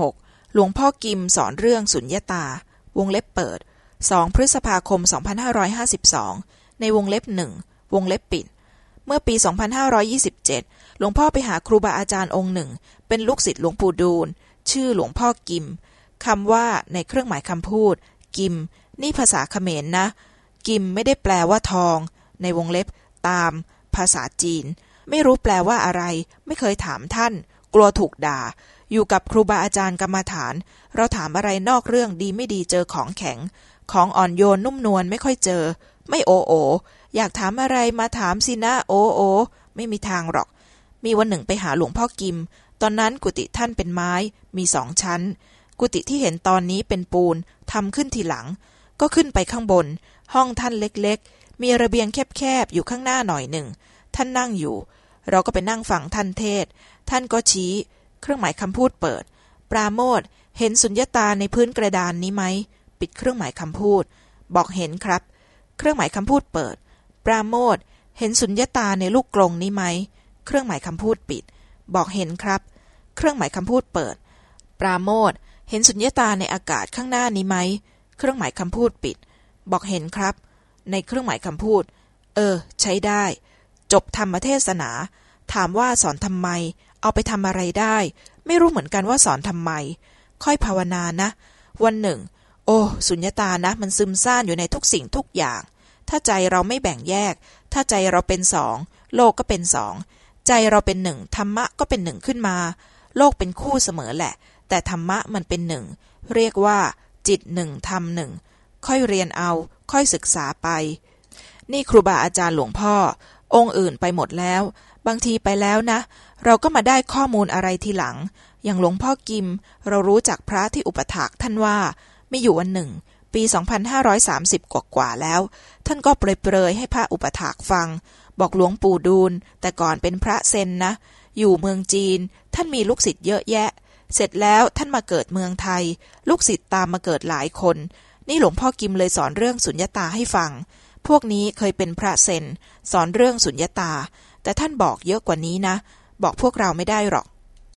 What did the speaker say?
46 หลวงพ่อกิมสอนเรื่องสุญญตา วงเล็บเปิด 2 พฤษภาคม 2552 ในวงเล็บหนึ่ง วงเล็บปิด เมื่อปี 2527 หลวงพ่อไปหาครูบาอาจารย์องค์หนึ่ง เป็นลูกศิษย์หลวงปู่ดูล ชื่อหลวงพ่อกิม คำว่าในเครื่องหมายคำพูด กิม นี่ภาษาเขมรนนะ กิมไม่ได้แปลว่าทอง ในวงเล็บ ตาม ภาษาจีน ไม่รู้แปลว่าอะไร ไม่เคยถามท่าน กลัวถูกด่า อยู่กับครูบาอาจารย์กรรมฐาน เราถามอะไรนอกเรื่องดีไม่ดีเจอของแข็ง ของอ่อนโยนนุ่มนวลไม่ค่อยเจอ ไม่โอโอ อยากถามอะไรมาถามสินะโอโอ ไม่มีทางหรอก มีวันหนึ่งไปหาหลวงพ่อกิม ตอนนั้นกุฏิท่านเป็นไม้มีสองชั้น กุฏิที่เห็นตอนนี้เป็นปูนทำขึ้นทีหลัง ก็ขึ้นไปข้างบน ห้องท่านเล็กๆ มีระเบียงแคบๆอยู่ข้างหน้าหน่อยหนึ่งท่านนั่งอยู่ เราก็ไปนั่งฟังท่านเทศ ท่านก็ชี้ เครื่องหมายคำพูดเปิด ปราโมทเห็นสุญญตาในพื้นกระดานนี้ไหม ปิดเครื่องหมายคำพูด บอกเห็นครับ เครื่องหมายคำพูดเปิด ปราโมทเห็นสุญญตาในลูกกรงนี้ไหม เครื่องหมายคำพูดปิด บอกเห็นครับ เครื่องหมายคำพูดเปิด ปราโมทเห็นสุญญตาในอากาศข้างหน้านี้ไหม เครื่องหมายคำพูดปิด บอกเห็นครับ ในเครื่องหมายคำพูด เออ ใช้ได้ จบธรรมเทศนา ถามว่าสอนทำไม เอาไปทำอะไรได้ ไม่รู้เหมือนกันว่าสอนทำไม ค่อยภาวนานะ วันหนึ่ง โอ้สุญญตานะ มันซึมซ่านอยู่ในทุกสิ่งทุกอย่าง ถ้าใจเราไม่แบ่งแยก ถ้าใจเราเป็นสอง โลกก็เป็นสอง ใจเราเป็นหนึ่งธรรมะก็เป็นหนึ่งขึ้นมา โลกเป็นคู่เสมอแหละ แต่ธรรมะมันเป็นหนึ่ง เรียกว่า จิตหนึ่งธรรมหนึ่ง ค่อยเรียนเอา ค่อยศึกษาไป นี่ครูบาอาจารย์หลวงพ่อ องค์อื่นไปหมดแล้ว บางทีไปแล้วนะ เราก็มาได้ข้อมูลอะไรทีหลัง อย่างหลวงพ่อกิม เรารู้จากพระที่อุปถากท่านว่าไมีอยู่วันหนึ่ง ปี 2530 กว่ากว่าแล้ว ท่านก็เปรยๆให้พระอุปถากฟัง บอกหลวงปู่ดูล แต่ก่อนเป็นพระเซนนะ อยู่เมืองจีน ท่านมีลูกศิษย์เยอะแยะ เสร็จแล้วท่านมาเกิดเมืองไทย ลูกศิษย์ตามมาเกิดหลายคน นี่หลวงพ่อกิมเลยสอนเรื่องสุญญตาให้ฟัง พวกนี้เคยเป็นพระเซน สอนเรื่องสุญญตา แต่ท่านบอกเยอะกว่านี้นะ บอกพวกเราไม่ได้หรอก